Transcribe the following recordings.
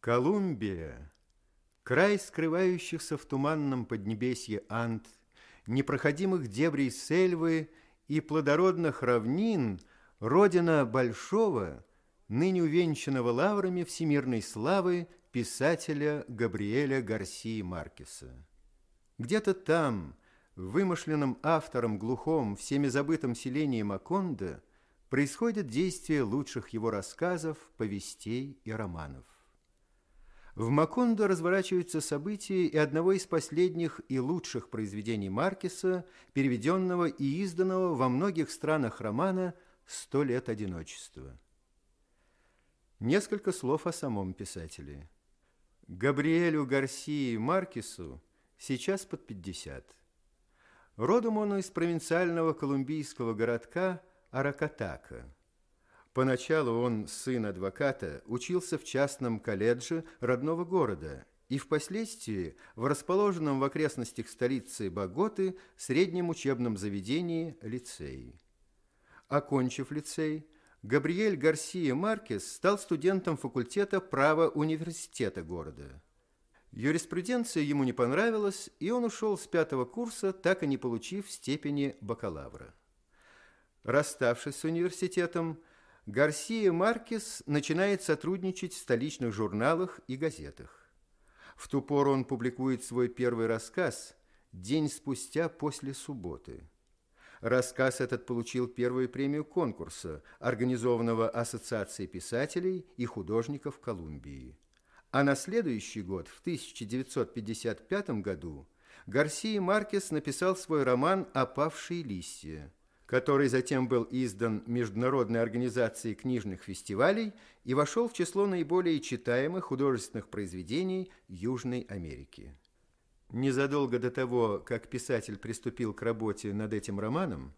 Колумбия, край скрывающихся в туманном поднебесье Анд, непроходимых дебрей сельвы и плодородных равнин, родина большого, ныне увенчанного лаврами всемирной славы писателя Габриэля Гарсии Маркеса. Где-то там, в вымышленном автором глухом, всеми забытом селении Макондо, происходит действие лучших его рассказов, повестей и романов. В Макондо разворачиваются события и одного из последних и лучших произведений Маркеса, переведенного и изданного во многих странах романа «Сто лет одиночества». Несколько слов о самом писателе. Габриэлю Гарсии Маркесу сейчас под 50. Родом он из провинциального колумбийского городка Аракатака – Поначалу он, сын адвоката, учился в частном колледже родного города и впоследствии в расположенном в окрестностях столицы Боготы среднем учебном заведении лицеи. Окончив лицей, Габриэль Гарсия Маркес стал студентом факультета права университета города. Юриспруденция ему не понравилась, и он ушел с пятого курса, так и не получив степени бакалавра. Расставшись с университетом, Гарсия Маркес начинает сотрудничать в столичных журналах и газетах. В ту пору он публикует свой первый рассказ «День спустя после субботы». Рассказ этот получил первую премию конкурса, организованного Ассоциацией писателей и художников Колумбии. А на следующий год, в 1955 году, Гарсия Маркес написал свой роман «Опавшие листья», который затем был издан Международной организацией книжных фестивалей и вошел в число наиболее читаемых художественных произведений Южной Америки. Незадолго до того, как писатель приступил к работе над этим романом,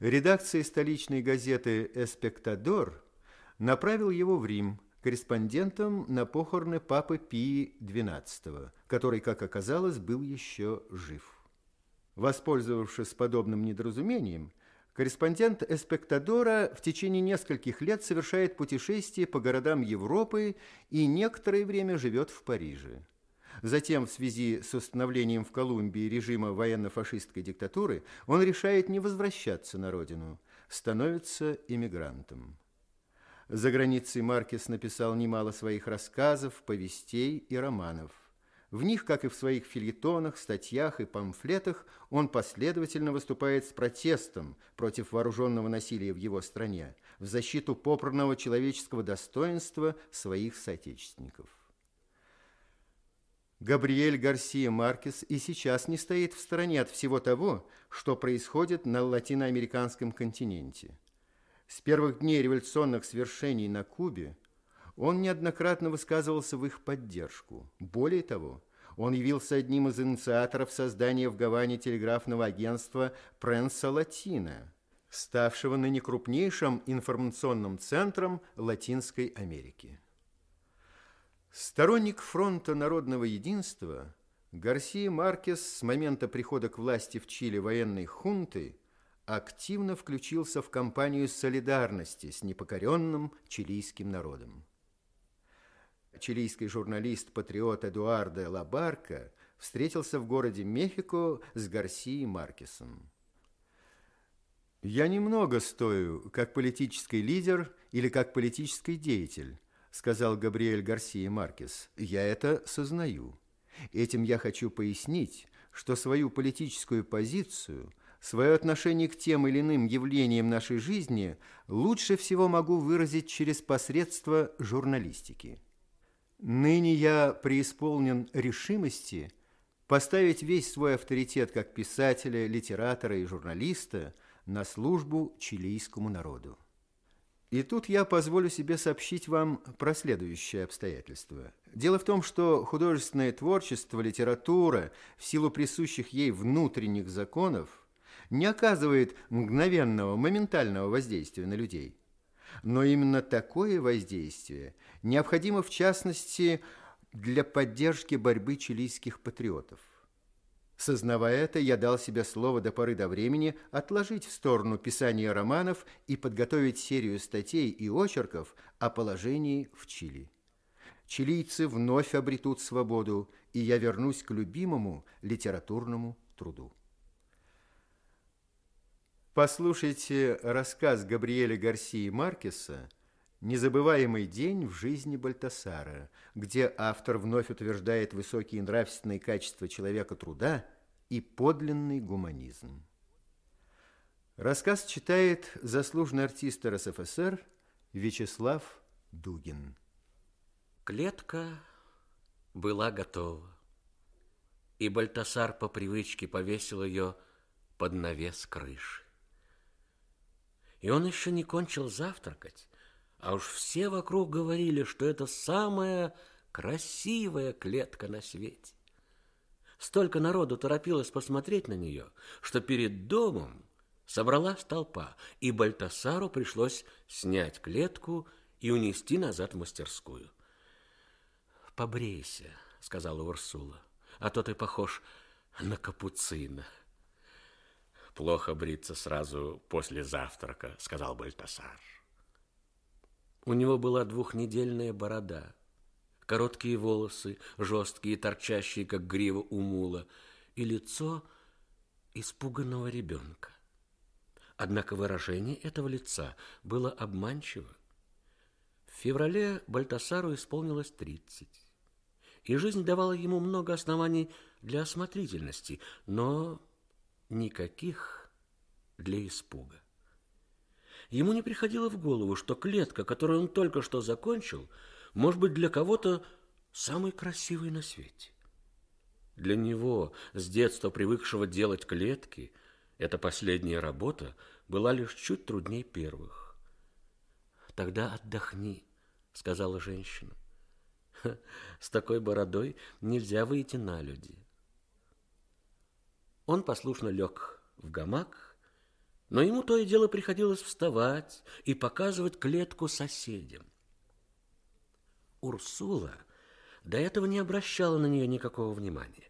редакция столичной газеты «Эспектадор» направил его в Рим корреспондентом на похороны папы Пии XII, который, как оказалось, был еще жив. Воспользовавшись подобным недоразумением, Корреспондент «Эспектадора» в течение нескольких лет совершает путешествия по городам Европы и некоторое время живет в Париже. Затем, в связи с установлением в Колумбии режима военно-фашистской диктатуры, он решает не возвращаться на родину, становится эмигрантом. За границей Маркес написал немало своих рассказов, повестей и романов – в них, как и в своих фильетонах, статьях и памфлетах, он последовательно выступает с протестом против вооруженного насилия в его стране, в защиту попранного человеческого достоинства своих соотечественников. Габриэль Гарсия Маркес и сейчас не стоит в стороне от всего того, что происходит на латиноамериканском континенте. С первых дней революционных свершений на Кубе – он неоднократно высказывался в их поддержку. Более того, он явился одним из инициаторов создания в Гаване телеграфного агентства «Пренса Латина», ставшего ныне крупнейшим информационным центром Латинской Америки. Сторонник фронта народного единства, Гарсия Маркес с момента прихода к власти в Чили военной хунты активно включился в кампанию солидарности с непокоренным чилийским народом чилийский журналист-патриот Эдуардо Лабарка встретился в городе Мехико с Гарсией Маркесом. «Я немного стою, как политический лидер или как политический деятель», сказал Габриэль Гарсия Маркес. «Я это сознаю. Этим я хочу пояснить, что свою политическую позицию – Свое отношение к тем или иным явлениям нашей жизни лучше всего могу выразить через посредство журналистики. Ныне я преисполнен решимости поставить весь свой авторитет как писателя, литератора и журналиста на службу чилийскому народу. И тут я позволю себе сообщить вам про следующее обстоятельство. Дело в том, что художественное творчество, литература, в силу присущих ей внутренних законов, не оказывает мгновенного, моментального воздействия на людей – но именно такое воздействие необходимо в частности для поддержки борьбы чилийских патриотов. Сознавая это, я дал себе слово до поры до времени отложить в сторону писания романов и подготовить серию статей и очерков о положении в Чили. чилийцы вновь обретут свободу, и я вернусь к любимому литературному труду. Послушайте рассказ Габриэля Гарсии Маркеса «Незабываемый день в жизни Бальтасара», где автор вновь утверждает высокие нравственные качества человека труда и подлинный гуманизм. Рассказ читает заслуженный артист РСФСР Вячеслав Дугин. Клетка была готова, и Бальтасар по привычке повесил ее под навес крыши. И он еще не кончил завтракать, а уж все вокруг говорили, что это самая красивая клетка на свете. Столько народу торопилось посмотреть на нее, что перед домом собралась толпа, и Бальтасару пришлось снять клетку и унести назад в мастерскую. «Побрейся», — сказала Урсула, — «а то ты похож на капуцина». «Плохо бриться сразу после завтрака», — сказал Бальтасар. У него была двухнедельная борода, короткие волосы, жесткие, торчащие, как грива у мула, и лицо испуганного ребенка. Однако выражение этого лица было обманчиво. В феврале Бальтасару исполнилось тридцать, и жизнь давала ему много оснований для осмотрительности, но никаких для испуга. Ему не приходило в голову, что клетка, которую он только что закончил, может быть для кого-то самой красивой на свете. Для него, с детства привыкшего делать клетки, эта последняя работа была лишь чуть труднее первых. «Тогда отдохни», — сказала женщина. «С такой бородой нельзя выйти на люди». Он послушно лег в гамак но ему то и дело приходилось вставать и показывать клетку соседям. Урсула до этого не обращала на нее никакого внимания.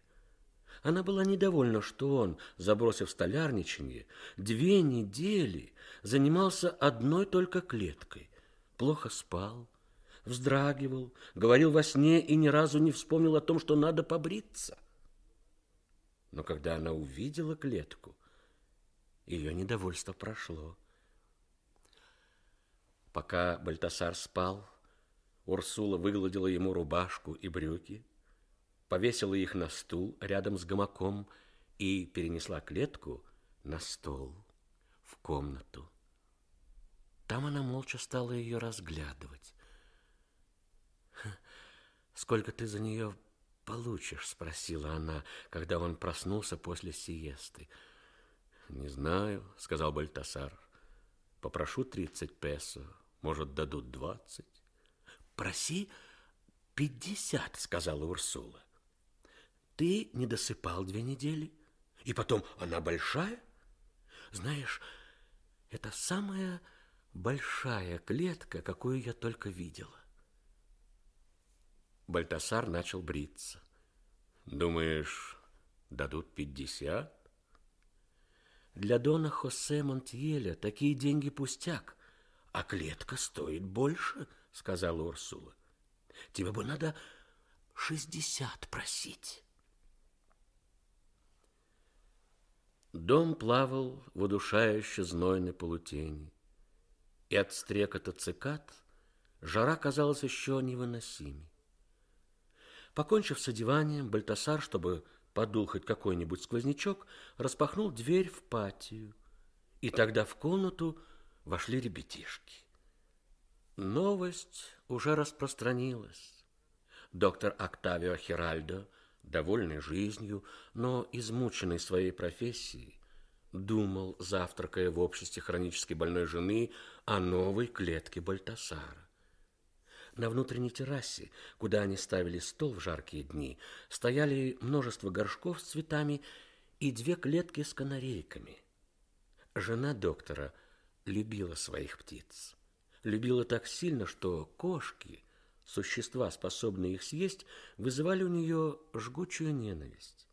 Она была недовольна, что он, забросив столярничание, две недели занимался одной только клеткой, плохо спал, вздрагивал, говорил во сне и ни разу не вспомнил о том, что надо побриться. Но когда она увидела клетку, ее недовольство прошло. Пока Бальтасар спал, Урсула выгладила ему рубашку и брюки, повесила их на стул рядом с гамаком и перенесла клетку на стол в комнату. Там она молча стала ее разглядывать. «Сколько ты за нее получишь?» – спросила она, когда он проснулся после сиесты. Не знаю, сказал Бальтасар. Попрошу тридцать песо, может, дадут двадцать. Проси пятьдесят, сказала Урсула. Ты не досыпал две недели, и потом она большая. Знаешь, это самая большая клетка, какую я только видела. Бальтасар начал бриться. Думаешь, дадут пятьдесят? Для Дона Хосе Монтьеля такие деньги пустяк, а клетка стоит больше, сказала Урсула. Тебе бы надо шестьдесят просить. Дом плавал в удушающе знойной полутени, и от стрекота цикад жара казалась еще невыносимей. Покончив с одеванием, Бальтасар, чтобы подул хоть какой-нибудь сквознячок, распахнул дверь в патию, и тогда в комнату вошли ребятишки. Новость уже распространилась. Доктор Октавио Хиральдо, довольный жизнью, но измученный своей профессией, думал, завтракая в обществе хронически больной жены, о новой клетке Бальтасара. На внутренней террасе, куда они ставили стол в жаркие дни, стояли множество горшков с цветами и две клетки с канарейками. Жена доктора любила своих птиц. Любила так сильно, что кошки, существа, способные их съесть, вызывали у нее жгучую ненависть.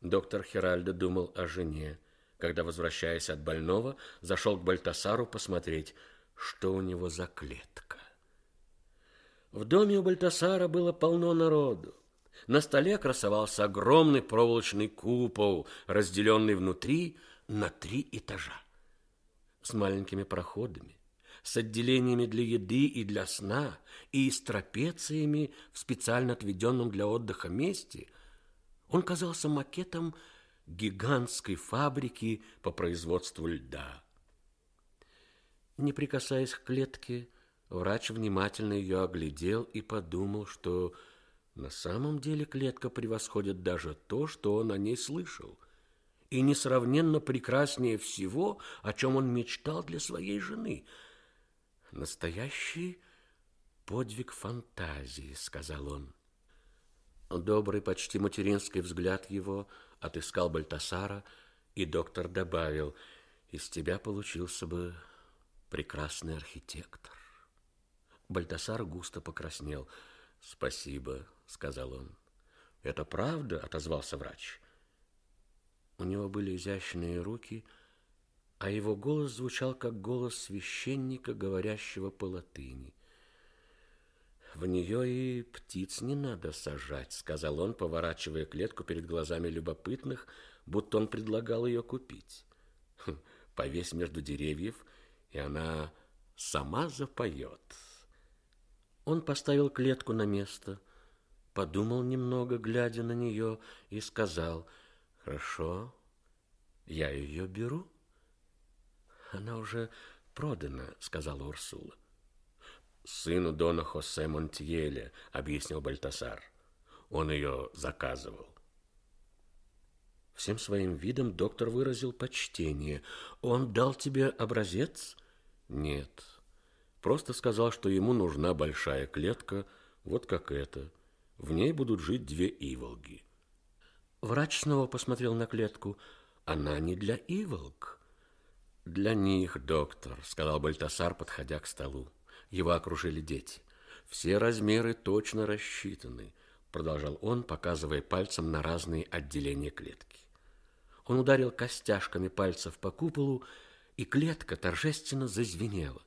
Доктор Хиральдо думал о жене, когда, возвращаясь от больного, зашел к Бальтасару посмотреть, что у него за клетка. В доме у Бальтасара было полно народу. На столе красовался огромный проволочный купол, разделенный внутри на три этажа. С маленькими проходами, с отделениями для еды и для сна, и с трапециями в специально отведенном для отдыха месте, он казался макетом гигантской фабрики по производству льда. Не прикасаясь к клетке, врач внимательно ее оглядел и подумал, что на самом деле клетка превосходит даже то, что он о ней слышал, и несравненно прекраснее всего, о чем он мечтал для своей жены. Настоящий подвиг фантазии, сказал он. Добрый, почти материнский взгляд его отыскал Бальтасара, и доктор добавил, из тебя получился бы прекрасный архитектор. Бальтасар густо покраснел. «Спасибо», — сказал он. «Это правда?» — отозвался врач. У него были изящные руки, а его голос звучал, как голос священника, говорящего по латыни. «В нее и птиц не надо сажать», — сказал он, поворачивая клетку перед глазами любопытных, будто он предлагал ее купить. «Хм, «Повесь между деревьев — и она сама запоет. Он поставил клетку на место, подумал немного, глядя на нее, и сказал, «Хорошо, я ее беру». «Она уже продана», — сказала Урсула. «Сыну Дона Хосе Монтьеля», — объяснил Бальтасар. «Он ее заказывал». Всем своим видом доктор выразил почтение. «Он дал тебе образец?» Нет. Просто сказал, что ему нужна большая клетка, вот как эта. В ней будут жить две иволги. Врач снова посмотрел на клетку. Она не для иволг. Для них, доктор, сказал Бальтасар, подходя к столу. Его окружили дети. Все размеры точно рассчитаны, продолжал он, показывая пальцем на разные отделения клетки. Он ударил костяшками пальцев по куполу, и клетка торжественно зазвенела.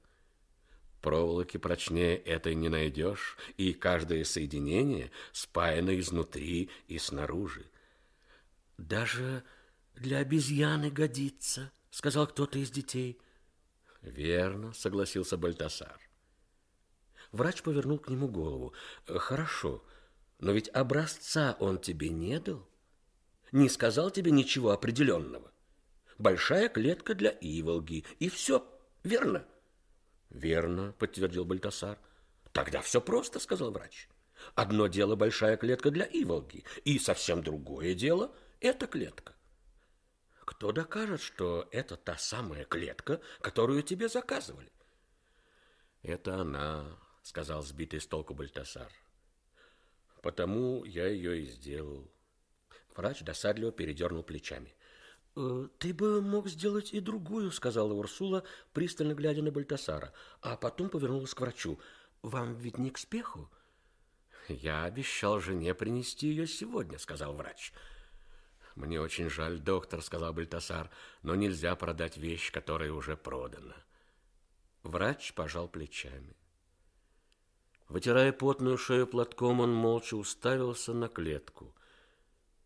Проволоки прочнее этой не найдешь, и каждое соединение спаяно изнутри и снаружи. Даже для обезьяны годится, сказал кто-то из детей. Верно, согласился Бальтасар. Врач повернул к нему голову. Хорошо, но ведь образца он тебе не дал. Не сказал тебе ничего определенного большая клетка для иволги, и все, верно? Верно, подтвердил Бальтасар. Тогда все просто, сказал врач. Одно дело большая клетка для иволги, и совсем другое дело эта клетка. Кто докажет, что это та самая клетка, которую тебе заказывали? Это она, сказал сбитый с толку Бальтасар. Потому я ее и сделал. Врач досадливо передернул плечами. Э, «Ты бы мог сделать и другую», — сказала Урсула, пристально глядя на Бальтасара, а потом повернулась к врачу. «Вам ведь не к спеху?» «Я обещал жене принести ее сегодня», — сказал врач. «Мне очень жаль, доктор», — сказал Бальтасар, «но нельзя продать вещь, которая уже продана». Врач пожал плечами. Вытирая потную шею платком, он молча уставился на клетку —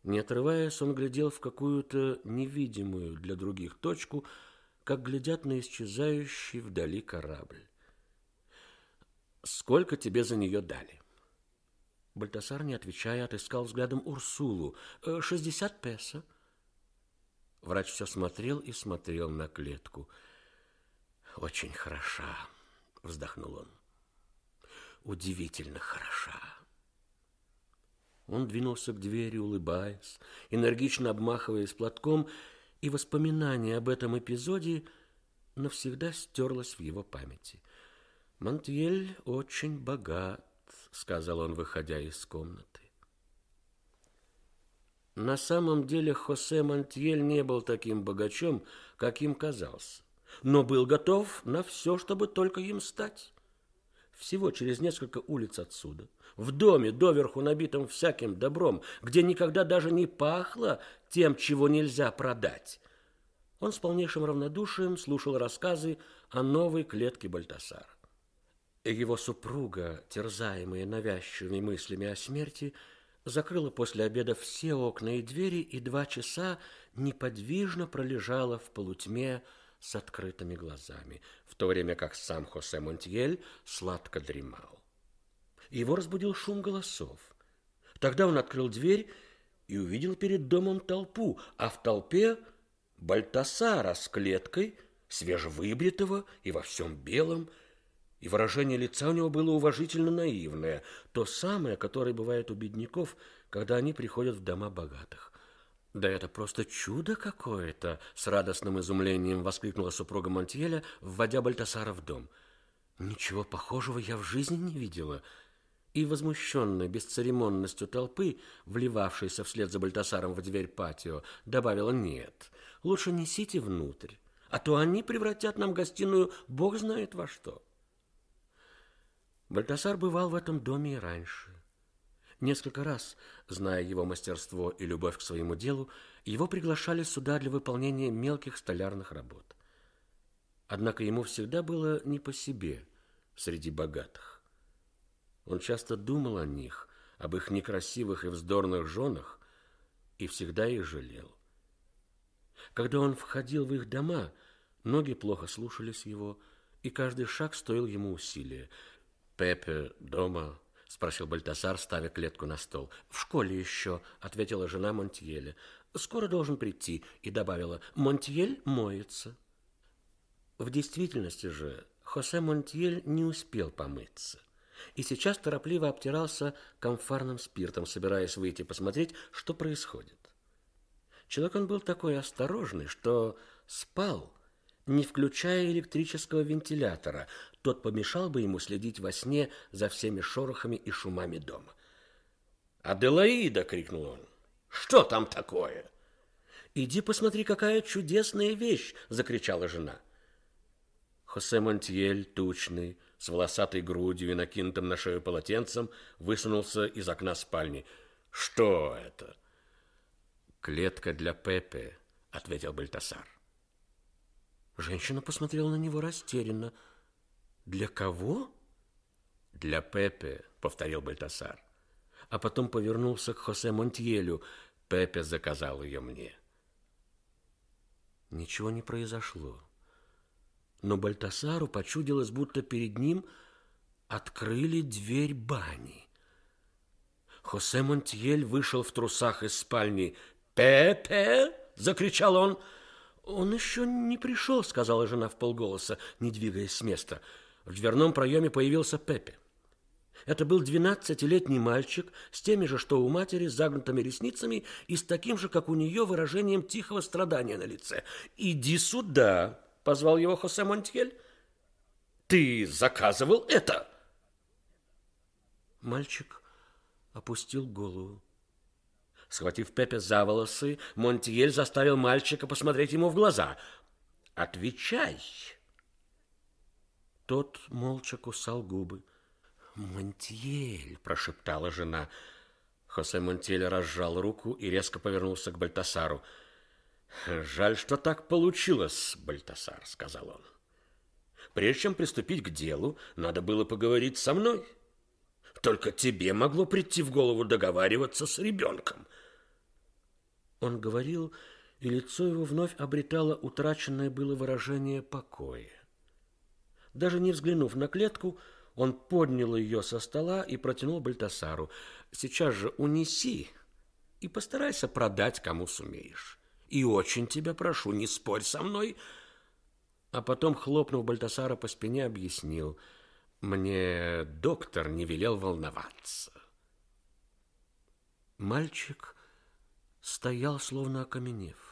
не отрываясь, он глядел в какую-то невидимую для других точку, как глядят на исчезающий вдали корабль. «Сколько тебе за нее дали?» Бальтасар, не отвечая, отыскал взглядом Урсулу. «Э, «Шестьдесят песо». Врач все смотрел и смотрел на клетку. «Очень хороша», — вздохнул он. «Удивительно хороша». Он двинулся к двери, улыбаясь, энергично обмахиваясь платком, и воспоминание об этом эпизоде навсегда стерлось в его памяти. «Монтьель очень богат», — сказал он, выходя из комнаты. На самом деле Хосе Монтьель не был таким богачом, каким казался, но был готов на все, чтобы только им стать. Всего через несколько улиц отсюда, в доме, доверху набитом всяким добром, где никогда даже не пахло тем, чего нельзя продать. Он с полнейшим равнодушием слушал рассказы о новой клетке Бальтасара. Его супруга, терзаемая навязчивыми мыслями о смерти, закрыла после обеда все окна и двери и два часа неподвижно пролежала в полутьме с открытыми глазами, в то время как сам Хосе Монтьель сладко дремал. Его разбудил шум голосов. Тогда он открыл дверь и увидел перед домом толпу, а в толпе Бальтасара с клеткой, свежевыбритого и во всем белом, и выражение лица у него было уважительно наивное, то самое, которое бывает у бедняков, когда они приходят в дома богатых. «Да это просто чудо какое-то!» — с радостным изумлением воскликнула супруга Монтьеля, вводя Бальтасара в дом. «Ничего похожего я в жизни не видела». И, возмущенная бесцеремонностью толпы, вливавшейся вслед за Бальтасаром в дверь патио, добавила «Нет, лучше несите внутрь, а то они превратят нам гостиную бог знает во что». Бальтасар бывал в этом доме и раньше. Несколько раз, зная его мастерство и любовь к своему делу, его приглашали сюда для выполнения мелких столярных работ. Однако ему всегда было не по себе среди богатых. Он часто думал о них, об их некрасивых и вздорных женах, и всегда их жалел. Когда он входил в их дома, ноги плохо слушались его, и каждый шаг стоил ему усилия – Пепе дома? Спросил Бальтасар, ставя клетку на стол. В школе еще, ответила жена Монтьеля. Скоро должен прийти, и добавила, Монтьель моется. В действительности же Хосе Монтьель не успел помыться и сейчас торопливо обтирался комфарным спиртом, собираясь выйти посмотреть, что происходит. Человек он был такой осторожный, что спал, не включая электрического вентилятора. Тот помешал бы ему следить во сне за всеми шорохами и шумами дома. «Аделаида!» — крикнул он. «Что там такое?» «Иди посмотри, какая чудесная вещь!» — закричала жена. Хосе Монтьель, тучный, с волосатой грудью и накинутым на шею полотенцем, высунулся из окна спальни. «Что это?» «Клетка для Пепе», — ответил Бальтасар. Женщина посмотрела на него растерянно. «Для кого?» «Для Пепе», — повторил Бальтасар. А потом повернулся к Хосе Монтьелю. Пепе заказал ее мне. Ничего не произошло. Но Бальтасару почудилось, будто перед ним открыли дверь бани. Хосе Монтьель вышел в трусах из спальни. «Пепе!» — закричал он. «Он еще не пришел», — сказала жена в полголоса, не двигаясь с места. В дверном проеме появился Пепе. Это был двенадцатилетний мальчик с теми же, что у матери, с загнутыми ресницами и с таким же, как у нее, выражением тихого страдания на лице. «Иди сюда!» — позвал его Хосе Монтьель. «Ты заказывал это!» Мальчик опустил голову. Схватив Пепе за волосы, Монтьель заставил мальчика посмотреть ему в глаза. «Отвечай!» Тот молча кусал губы. «Монтьель!» – прошептала жена. Хосе Монтьель разжал руку и резко повернулся к Бальтасару. «Жаль, что так получилось, Бальтасар», – сказал он. «Прежде чем приступить к делу, надо было поговорить со мной. Только тебе могло прийти в голову договариваться с ребенком». Он говорил, и лицо его вновь обретало утраченное было выражение покоя. Даже не взглянув на клетку, он поднял ее со стола и протянул Бальтасару. «Сейчас же унеси и постарайся продать, кому сумеешь. И очень тебя прошу, не спорь со мной». А потом, хлопнув Бальтасара по спине, объяснил. «Мне доктор не велел волноваться». Мальчик стоял, словно окаменев.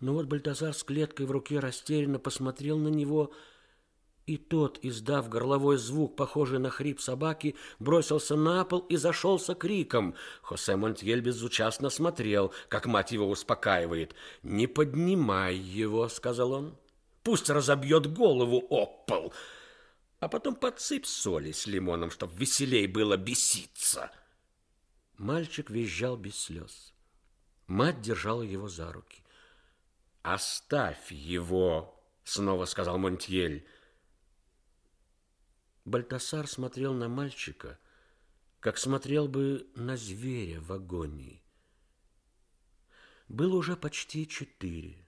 Но вот Бальтазар с клеткой в руке растерянно посмотрел на него, и тот, издав горловой звук, похожий на хрип собаки, бросился на пол и зашелся криком. Хосе Монтьель безучастно смотрел, как мать его успокаивает. «Не поднимай его», — сказал он. «Пусть разобьет голову об пол, а потом подсыпь соли с лимоном, чтоб веселей было беситься». Мальчик визжал без слез. Мать держала его за руки. «Оставь его!» — снова сказал Монтьель. Бальтасар смотрел на мальчика, как смотрел бы на зверя в агонии. Было уже почти четыре.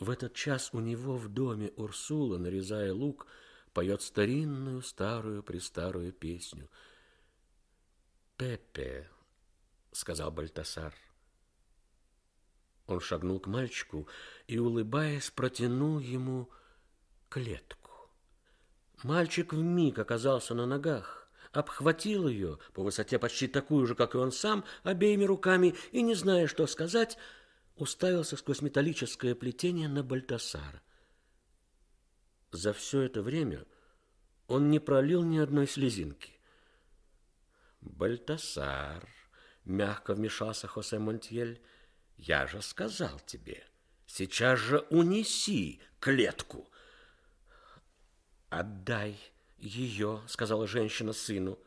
В этот час у него в доме Урсула, нарезая лук, поет старинную старую-престарую песню. «Пепе», — сказал Бальтасар. Он шагнул к мальчику и, улыбаясь, протянул ему клетку. Мальчик вмиг оказался на ногах, обхватил ее, по высоте почти такую же, как и он сам, обеими руками, и, не зная, что сказать, уставился сквозь металлическое плетение на Бальтасара. За все это время он не пролил ни одной слезинки. «Бальтасар», — мягко вмешался Хосе Монтьель, — «я же сказал тебе, сейчас же унеси клетку». «Отдай ее», — сказала женщина сыну.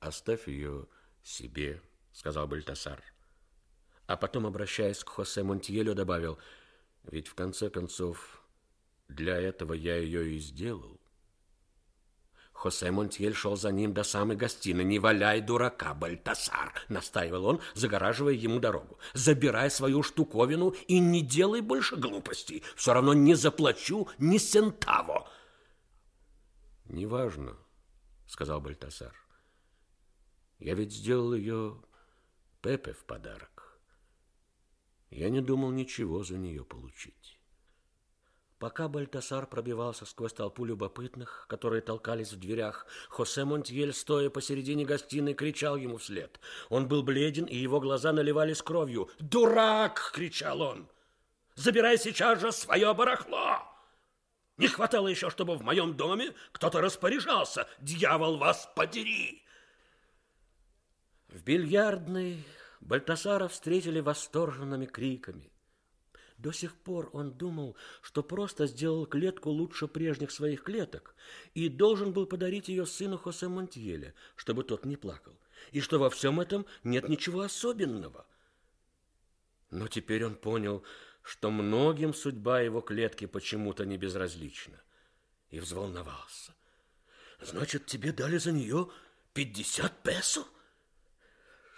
«Оставь ее себе», — сказал Бальтасар. А потом, обращаясь к Хосе Монтьелю, добавил, «Ведь в конце концов для этого я ее и сделал». Хосе Монтьель шел за ним до самой гостиной. «Не валяй дурака, Бальтасар!» — настаивал он, загораживая ему дорогу. «Забирай свою штуковину и не делай больше глупостей. Все равно не заплачу ни сентаво!» «Неважно», — сказал Бальтасар. «Я ведь сделал ее Пепе в подарок. Я не думал ничего за нее получить». Пока Бальтасар пробивался сквозь толпу любопытных, которые толкались в дверях, Хосе Монтьель, стоя посередине гостиной, кричал ему вслед. Он был бледен, и его глаза наливались кровью. «Дурак!» — кричал он. «Забирай сейчас же свое барахло!» Не хватало еще, чтобы в моем доме кто-то распоряжался. Дьявол вас подери! В бильярдной Бальтасара встретили восторженными криками. До сих пор он думал, что просто сделал клетку лучше прежних своих клеток и должен был подарить ее сыну Хосе Монтьеля, чтобы тот не плакал, и что во всем этом нет ничего особенного. Но теперь он понял, что многим судьба его клетки почему-то не безразлична, и взволновался. «Значит, тебе дали за нее пятьдесят песо?»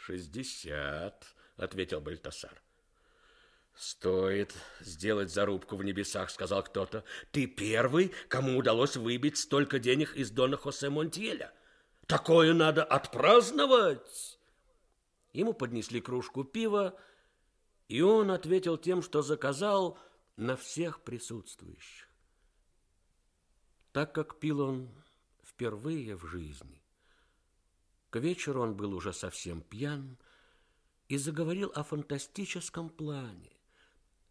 «Шестьдесят», — ответил Бальтасар. «Стоит сделать зарубку в небесах», — сказал кто-то. «Ты первый, кому удалось выбить столько денег из Дона Хосе Монтьеля. Такое надо отпраздновать!» Ему поднесли кружку пива, и он ответил тем, что заказал на всех присутствующих. Так как пил он впервые в жизни, к вечеру он был уже совсем пьян и заговорил о фантастическом плане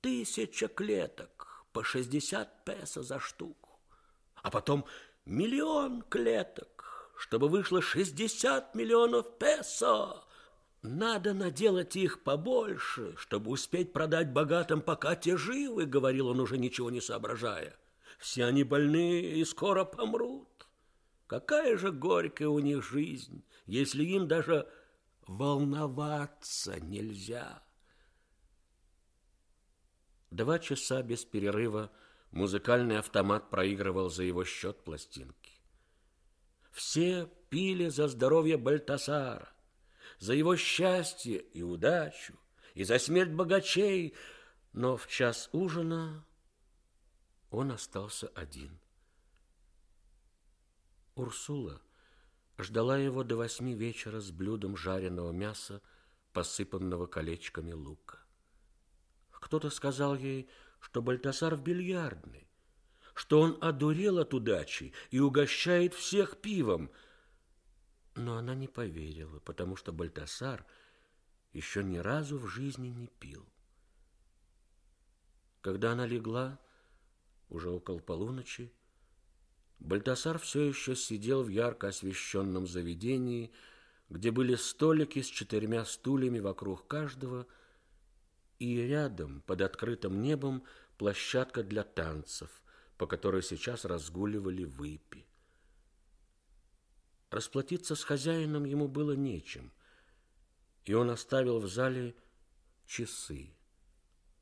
тысяча клеток по 60 песо за штуку, а потом миллион клеток, чтобы вышло 60 миллионов песо. Надо наделать их побольше, чтобы успеть продать богатым, пока те живы, говорил он уже ничего не соображая. Все они больные и скоро помрут. Какая же горькая у них жизнь, если им даже волноваться нельзя. Два часа без перерыва музыкальный автомат проигрывал за его счет пластинки. Все пили за здоровье Бальтасара, за его счастье и удачу, и за смерть богачей, но в час ужина он остался один. Урсула ждала его до восьми вечера с блюдом жареного мяса, посыпанного колечками лука. Кто-то сказал ей, что Бальтасар в бильярдной, что он одурел от удачи и угощает всех пивом. Но она не поверила, потому что Бальтасар еще ни разу в жизни не пил. Когда она легла, уже около полуночи, Бальтасар все еще сидел в ярко освещенном заведении, где были столики с четырьмя стульями вокруг каждого – и рядом, под открытым небом, площадка для танцев, по которой сейчас разгуливали выпи. Расплатиться с хозяином ему было нечем, и он оставил в зале часы,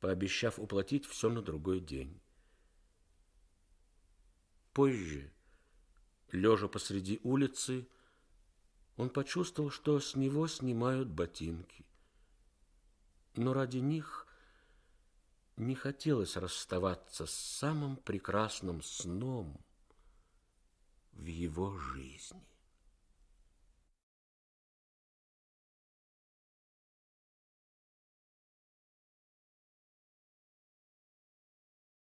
пообещав уплатить все на другой день. Позже, Лежа посреди улицы, он почувствовал, что с него снимают ботинки. Но ради них не хотелось расставаться с самым прекрасным сном в его жизни.